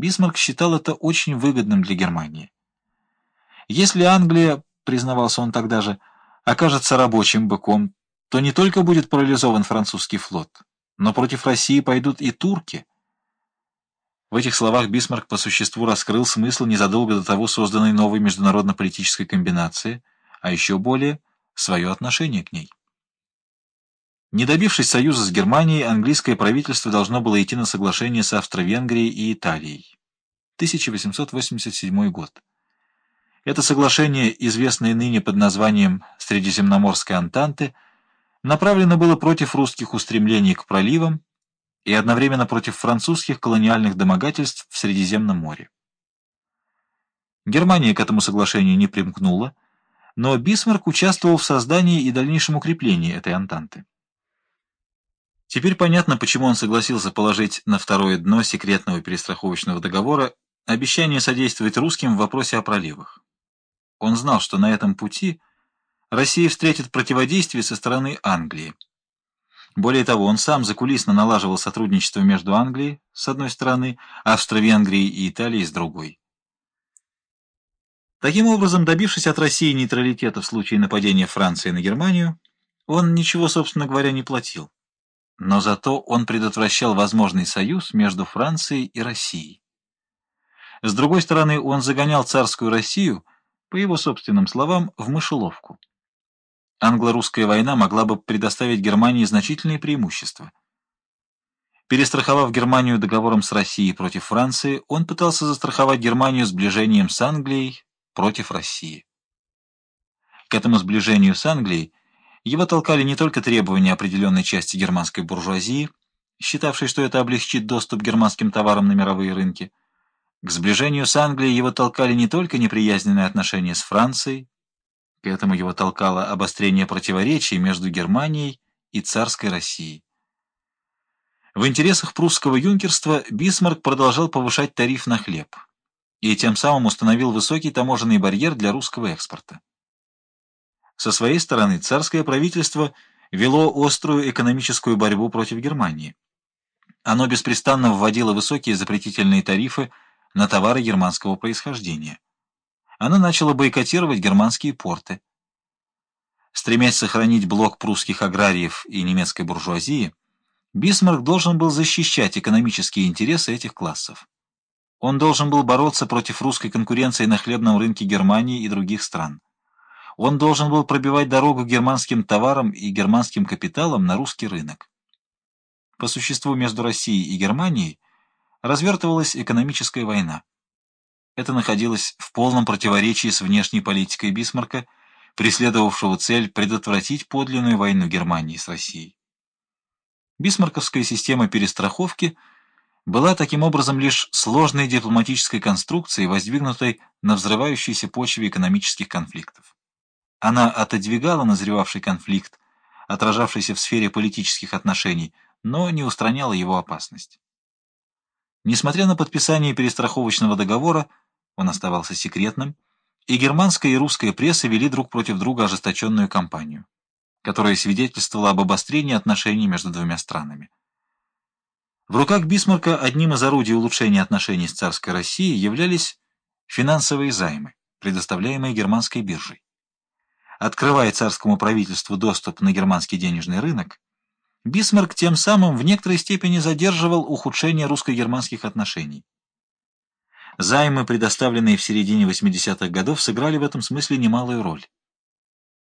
Бисмарк считал это очень выгодным для Германии. Если Англия, признавался он тогда же, окажется рабочим быком, то не только будет парализован французский флот, но против России пойдут и турки. В этих словах Бисмарк по существу раскрыл смысл незадолго до того созданной новой международно-политической комбинации, а еще более — свое отношение к ней. Не добившись союза с Германией, английское правительство должно было идти на соглашение с Австро-Венгрией и Италией. 1887 год. Это соглашение, известное ныне под названием Средиземноморской Антанты, направлено было против русских устремлений к проливам и одновременно против французских колониальных домогательств в Средиземном море. Германия к этому соглашению не примкнула, но Бисмарк участвовал в создании и дальнейшем укреплении этой Антанты. Теперь понятно, почему он согласился положить на второе дно секретного перестраховочного договора обещание содействовать русским в вопросе о проливах. Он знал, что на этом пути Россия встретит противодействие со стороны Англии. Более того, он сам закулисно налаживал сотрудничество между Англией, с одной стороны, Австро-Венгрией и Италией с другой. Таким образом, добившись от России нейтралитета в случае нападения Франции на Германию, он ничего, собственно говоря, не платил но зато он предотвращал возможный союз между Францией и Россией. С другой стороны, он загонял царскую Россию, по его собственным словам, в мышеловку. Англо-русская война могла бы предоставить Германии значительные преимущества. Перестраховав Германию договором с Россией против Франции, он пытался застраховать Германию сближением с Англией против России. К этому сближению с Англией его толкали не только требования определенной части германской буржуазии, считавшей, что это облегчит доступ к германским товарам на мировые рынки. К сближению с Англией его толкали не только неприязненные отношения с Францией, к этому его толкало обострение противоречий между Германией и царской Россией. В интересах прусского юнкерства Бисмарк продолжал повышать тариф на хлеб и тем самым установил высокий таможенный барьер для русского экспорта. Со своей стороны царское правительство вело острую экономическую борьбу против Германии. Оно беспрестанно вводило высокие запретительные тарифы на товары германского происхождения. Оно начало бойкотировать германские порты. Стремясь сохранить блок прусских аграриев и немецкой буржуазии, Бисмарк должен был защищать экономические интересы этих классов. Он должен был бороться против русской конкуренции на хлебном рынке Германии и других стран. Он должен был пробивать дорогу германским товарам и германским капиталам на русский рынок. По существу между Россией и Германией развертывалась экономическая война. Это находилось в полном противоречии с внешней политикой Бисмарка, преследовавшего цель предотвратить подлинную войну Германии с Россией. Бисмарковская система перестраховки была таким образом лишь сложной дипломатической конструкцией, воздвигнутой на взрывающейся почве экономических конфликтов. Она отодвигала назревавший конфликт, отражавшийся в сфере политических отношений, но не устраняла его опасность. Несмотря на подписание перестраховочного договора, он оставался секретным, и германская и русская пресса вели друг против друга ожесточенную кампанию, которая свидетельствовала об обострении отношений между двумя странами. В руках Бисмарка одним из орудий улучшения отношений с царской Россией являлись финансовые займы, предоставляемые германской биржей открывая царскому правительству доступ на германский денежный рынок, Бисмарк тем самым в некоторой степени задерживал ухудшение русско-германских отношений. Займы, предоставленные в середине 80-х годов, сыграли в этом смысле немалую роль.